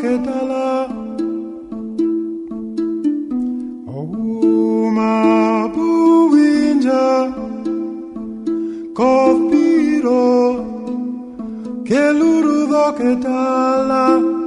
que tal Copiro che l'urdo che tala.